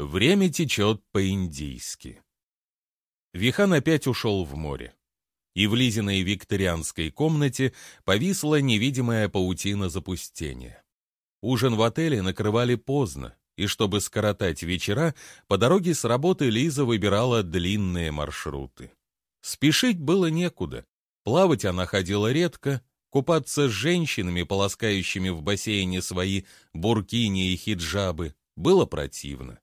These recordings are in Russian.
Время течет по-индийски. Вихан опять ушел в море. И в Лизиной викторианской комнате повисла невидимая паутина запустения. Ужин в отеле накрывали поздно, и чтобы скоротать вечера, по дороге с работы Лиза выбирала длинные маршруты. Спешить было некуда. Плавать она ходила редко, купаться с женщинами, полоскающими в бассейне свои буркини и хиджабы, было противно.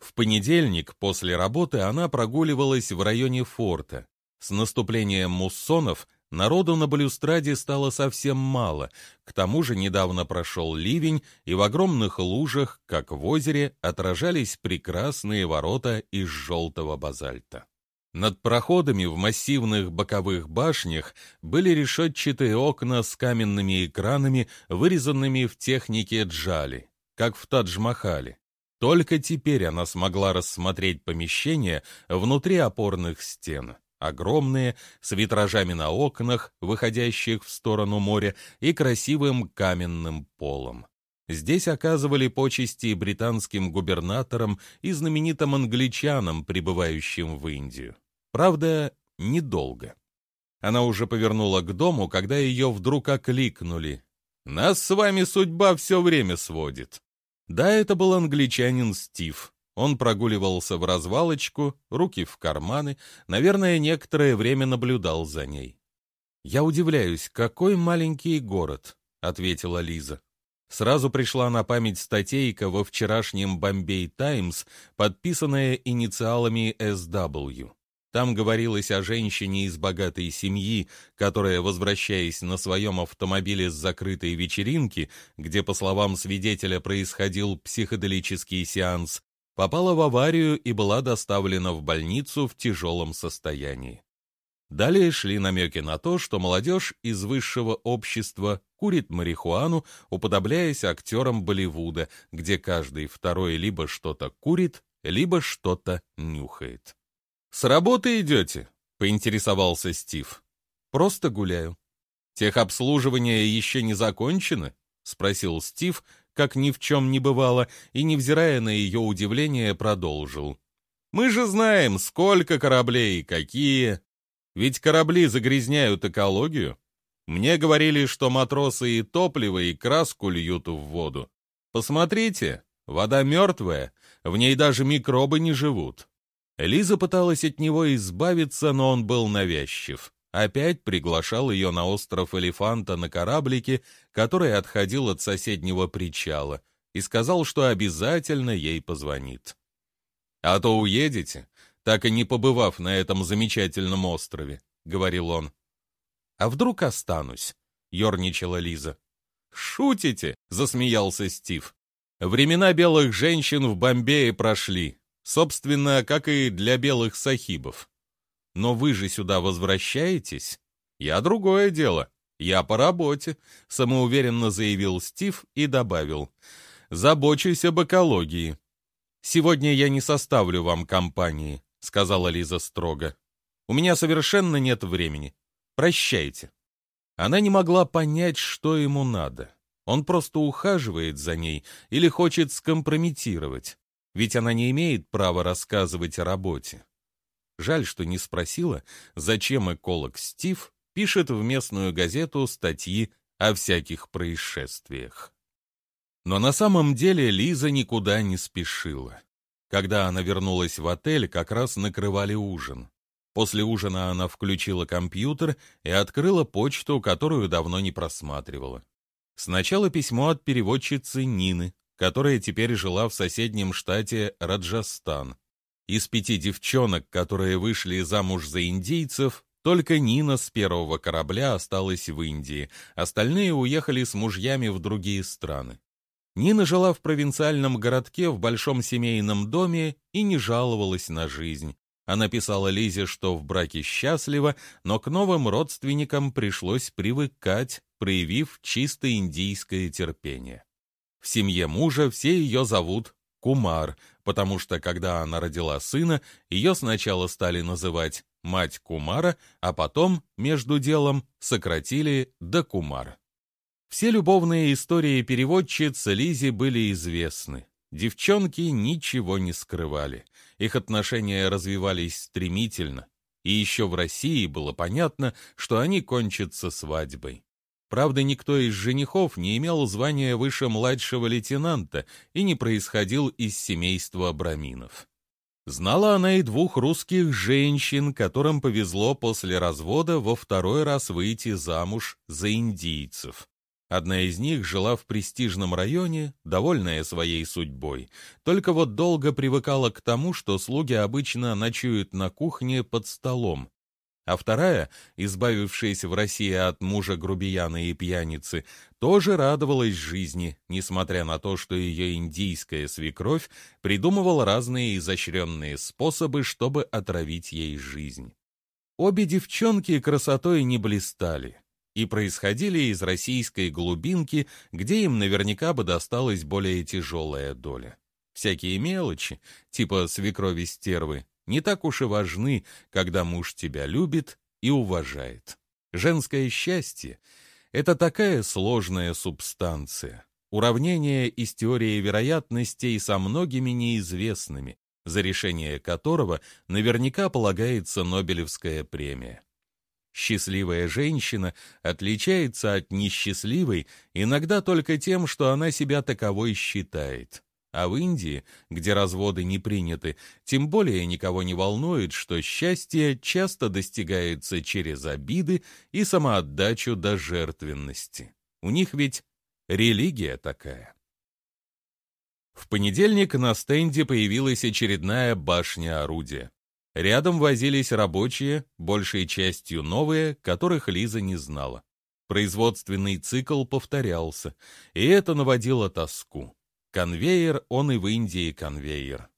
В понедельник после работы она прогуливалась в районе форта. С наступлением муссонов народу на балюстраде стало совсем мало, к тому же недавно прошел ливень, и в огромных лужах, как в озере, отражались прекрасные ворота из желтого базальта. Над проходами в массивных боковых башнях были решетчатые окна с каменными экранами, вырезанными в технике джали, как в Тадж-Махале. Только теперь она смогла рассмотреть помещения внутри опорных стен. Огромные, с витражами на окнах, выходящих в сторону моря, и красивым каменным полом. Здесь оказывали почести британским губернаторам и знаменитым англичанам, прибывающим в Индию. Правда, недолго. Она уже повернула к дому, когда ее вдруг окликнули. «Нас с вами судьба все время сводит». Да, это был англичанин Стив. Он прогуливался в развалочку, руки в карманы, наверное, некоторое время наблюдал за ней. «Я удивляюсь, какой маленький город», — ответила Лиза. Сразу пришла на память статейка во вчерашнем «Бомбей Таймс», подписанная инициалами SW. Там говорилось о женщине из богатой семьи, которая, возвращаясь на своем автомобиле с закрытой вечеринки, где, по словам свидетеля, происходил психоделический сеанс, попала в аварию и была доставлена в больницу в тяжелом состоянии. Далее шли намеки на то, что молодежь из высшего общества курит марихуану, уподобляясь актерам Болливуда, где каждый второй либо что-то курит, либо что-то нюхает. «С работы идете?» — поинтересовался Стив. «Просто гуляю». «Техобслуживание еще не закончено?» — спросил Стив, как ни в чем не бывало, и, невзирая на ее удивление, продолжил. «Мы же знаем, сколько кораблей и какие. Ведь корабли загрязняют экологию. Мне говорили, что матросы и топливо, и краску льют в воду. Посмотрите, вода мертвая, в ней даже микробы не живут. Лиза пыталась от него избавиться, но он был навязчив. Опять приглашал ее на остров Элефанта на кораблике, который отходил от соседнего причала, и сказал, что обязательно ей позвонит. «А то уедете, так и не побывав на этом замечательном острове», — говорил он. «А вдруг останусь?» — ерничала Лиза. «Шутите?» — засмеялся Стив. «Времена белых женщин в Бомбее прошли. Собственно, как и для белых сахибов. Но вы же сюда возвращаетесь? Я другое дело. Я по работе, самоуверенно заявил Стив и добавил. Забочусь об экологии. Сегодня я не составлю вам компании, сказала Лиза строго. У меня совершенно нет времени. Прощайте. Она не могла понять, что ему надо. Он просто ухаживает за ней или хочет скомпрометировать ведь она не имеет права рассказывать о работе. Жаль, что не спросила, зачем эколог Стив пишет в местную газету статьи о всяких происшествиях. Но на самом деле Лиза никуда не спешила. Когда она вернулась в отель, как раз накрывали ужин. После ужина она включила компьютер и открыла почту, которую давно не просматривала. Сначала письмо от переводчицы Нины, которая теперь жила в соседнем штате Раджастан. Из пяти девчонок, которые вышли замуж за индейцев, только Нина с первого корабля осталась в Индии, остальные уехали с мужьями в другие страны. Нина жила в провинциальном городке в большом семейном доме и не жаловалась на жизнь. Она писала Лизе, что в браке счастлива, но к новым родственникам пришлось привыкать, проявив чисто индийское терпение. В семье мужа все ее зовут Кумар, потому что когда она родила сына, ее сначала стали называть мать Кумара, а потом, между делом, сократили до Кумар. Все любовные истории переводчицы Лизи были известны. Девчонки ничего не скрывали. Их отношения развивались стремительно. И еще в России было понятно, что они кончатся свадьбой. Правда, никто из женихов не имел звания выше младшего лейтенанта и не происходил из семейства Абраминов. Знала она и двух русских женщин, которым повезло после развода во второй раз выйти замуж за индийцев. Одна из них жила в престижном районе, довольная своей судьбой, только вот долго привыкала к тому, что слуги обычно ночуют на кухне под столом. А вторая, избавившаяся в России от мужа грубияна и пьяницы, тоже радовалась жизни, несмотря на то, что ее индийская свекровь придумывала разные изощренные способы, чтобы отравить ей жизнь. Обе девчонки красотой не блистали и происходили из российской глубинки, где им наверняка бы досталась более тяжелая доля. Всякие мелочи, типа свекрови стервы, не так уж и важны, когда муж тебя любит и уважает. Женское счастье — это такая сложная субстанция, уравнение из теории вероятностей со многими неизвестными, за решение которого наверняка полагается Нобелевская премия. Счастливая женщина отличается от несчастливой иногда только тем, что она себя таковой считает. А в Индии, где разводы не приняты, тем более никого не волнует, что счастье часто достигается через обиды и самоотдачу до жертвенности. У них ведь религия такая. В понедельник на стенде появилась очередная башня орудия. Рядом возились рабочие, большей частью новые, которых Лиза не знала. Производственный цикл повторялся, и это наводило тоску. Конвейер, он и в Индии конвейер.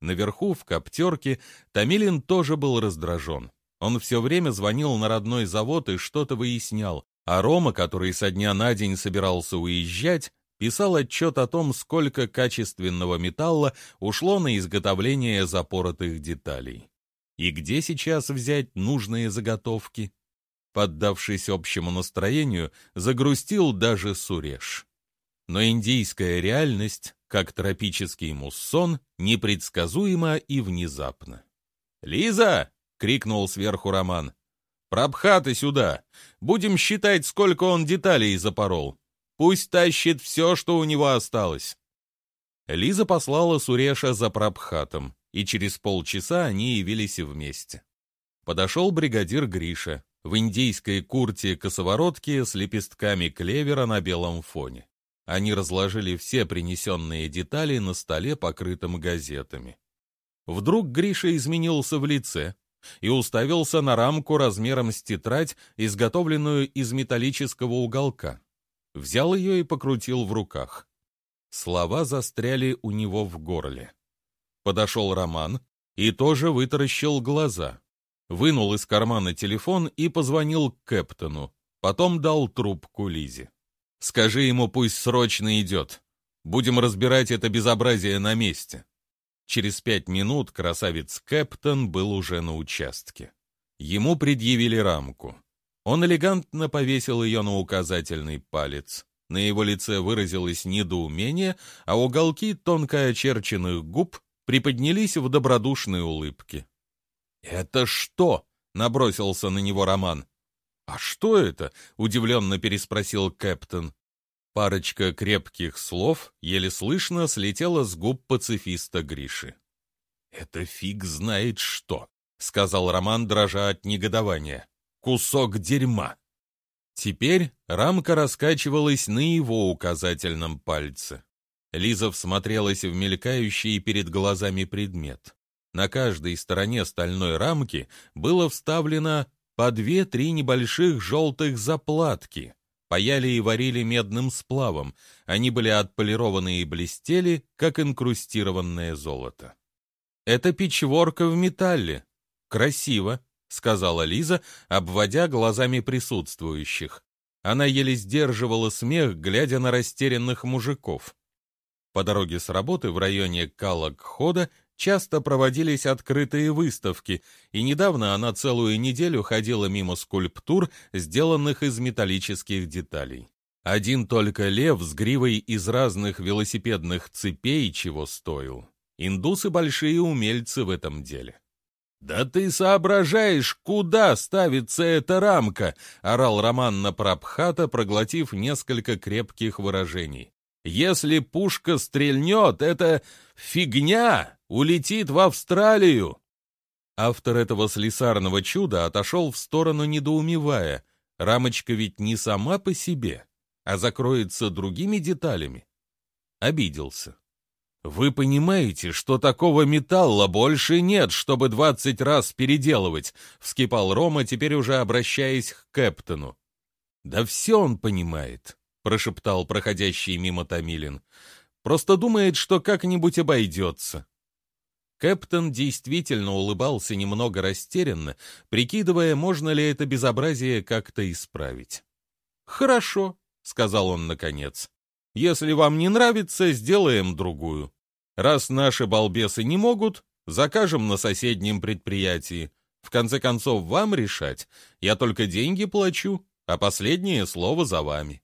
Наверху, в коптерке, Томилин тоже был раздражен. Он все время звонил на родной завод и что-то выяснял, а Рома, который со дня на день собирался уезжать, писал отчет о том, сколько качественного металла ушло на изготовление запоротых деталей. И где сейчас взять нужные заготовки? Поддавшись общему настроению, загрустил даже Суреш. Но индийская реальность, как тропический муссон, непредсказуема и внезапна. «Лиза!» — крикнул сверху Роман. «Прабхаты сюда! Будем считать, сколько он деталей запорол. Пусть тащит все, что у него осталось». Лиза послала Суреша за Прабхатом, и через полчаса они явились вместе. Подошел бригадир Гриша в индийской курте-косоворотке с лепестками клевера на белом фоне. Они разложили все принесенные детали на столе, покрытом газетами. Вдруг Гриша изменился в лице и уставился на рамку размером с тетрадь, изготовленную из металлического уголка. Взял ее и покрутил в руках. Слова застряли у него в горле. Подошел Роман и тоже вытаращил глаза. Вынул из кармана телефон и позвонил к Кэптону. Потом дал трубку Лизе. Скажи ему, пусть срочно идет. Будем разбирать это безобразие на месте. Через пять минут красавец Кэптон был уже на участке. Ему предъявили рамку. Он элегантно повесил ее на указательный палец. На его лице выразилось недоумение, а уголки тонко очерченных губ приподнялись в добродушной улыбке. «Это что?» — набросился на него Роман. «А что это?» — удивленно переспросил Кэптон. Парочка крепких слов еле слышно слетела с губ пацифиста Гриши. «Это фиг знает что», — сказал Роман, дрожа от негодования. «Кусок дерьма». Теперь рамка раскачивалась на его указательном пальце. Лиза всмотрелась в мелькающий перед глазами предмет. На каждой стороне стальной рамки было вставлено по две-три небольших желтых заплатки. Паяли и варили медным сплавом, они были отполированы и блестели, как инкрустированное золото. «Это печворка в металле. Красиво», — сказала Лиза, обводя глазами присутствующих. Она еле сдерживала смех, глядя на растерянных мужиков. По дороге с работы в районе Калакхода часто проводились открытые выставки, и недавно она целую неделю ходила мимо скульптур, сделанных из металлических деталей. Один только лев с гривой из разных велосипедных цепей чего стоил. Индусы большие умельцы в этом деле. «Да ты соображаешь, куда ставится эта рамка!» — орал Роман на Прабхата, проглотив несколько крепких выражений. «Если пушка стрельнет, это фигня! Улетит в Австралию!» Автор этого слесарного чуда отошел в сторону, недоумевая. Рамочка ведь не сама по себе, а закроется другими деталями. Обиделся. Вы понимаете, что такого металла больше нет, чтобы двадцать раз переделывать, вскипал Рома, теперь уже обращаясь к Кэптону. Да все он понимает, прошептал проходящий мимо Томилин. Просто думает, что как-нибудь обойдется. Кэптон действительно улыбался немного растерянно, прикидывая, можно ли это безобразие как-то исправить. «Хорошо», — сказал он наконец. «Если вам не нравится, сделаем другую». Раз наши балбесы не могут, закажем на соседнем предприятии. В конце концов, вам решать. Я только деньги плачу, а последнее слово за вами.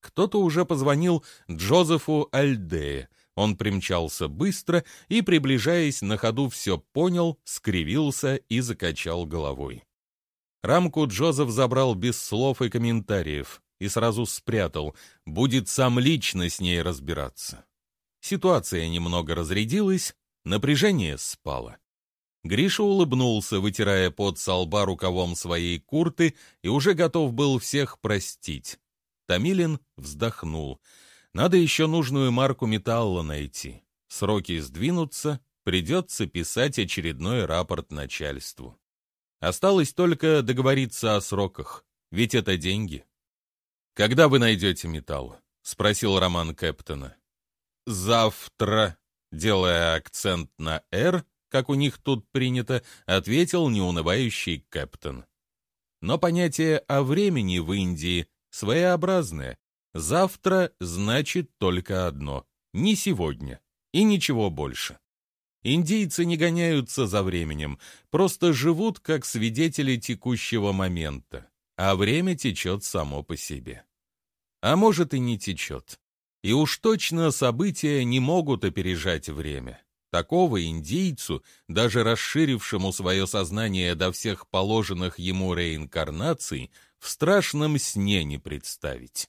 Кто-то уже позвонил Джозефу Альдее. Он примчался быстро и, приближаясь на ходу, все понял, скривился и закачал головой. Рамку Джозеф забрал без слов и комментариев и сразу спрятал, будет сам лично с ней разбираться. Ситуация немного разрядилась, напряжение спало. Гриша улыбнулся, вытирая пот со лба рукавом своей курты, и уже готов был всех простить. Томилин вздохнул. Надо еще нужную марку металла найти. Сроки сдвинутся, придется писать очередной рапорт начальству. Осталось только договориться о сроках, ведь это деньги. «Когда вы найдете металл?» — спросил Роман Кэптона завтра, делая акцент на «Р», как у них тут принято, ответил неунывающий Кэптон. Но понятие о времени в Индии своеобразное. Завтра значит только одно — не сегодня и ничего больше. Индийцы не гоняются за временем, просто живут как свидетели текущего момента, а время течет само по себе. А может и не течет. И уж точно события не могут опережать время. Такого индейцу, даже расширившему свое сознание до всех положенных ему реинкарнаций, в страшном сне не представить.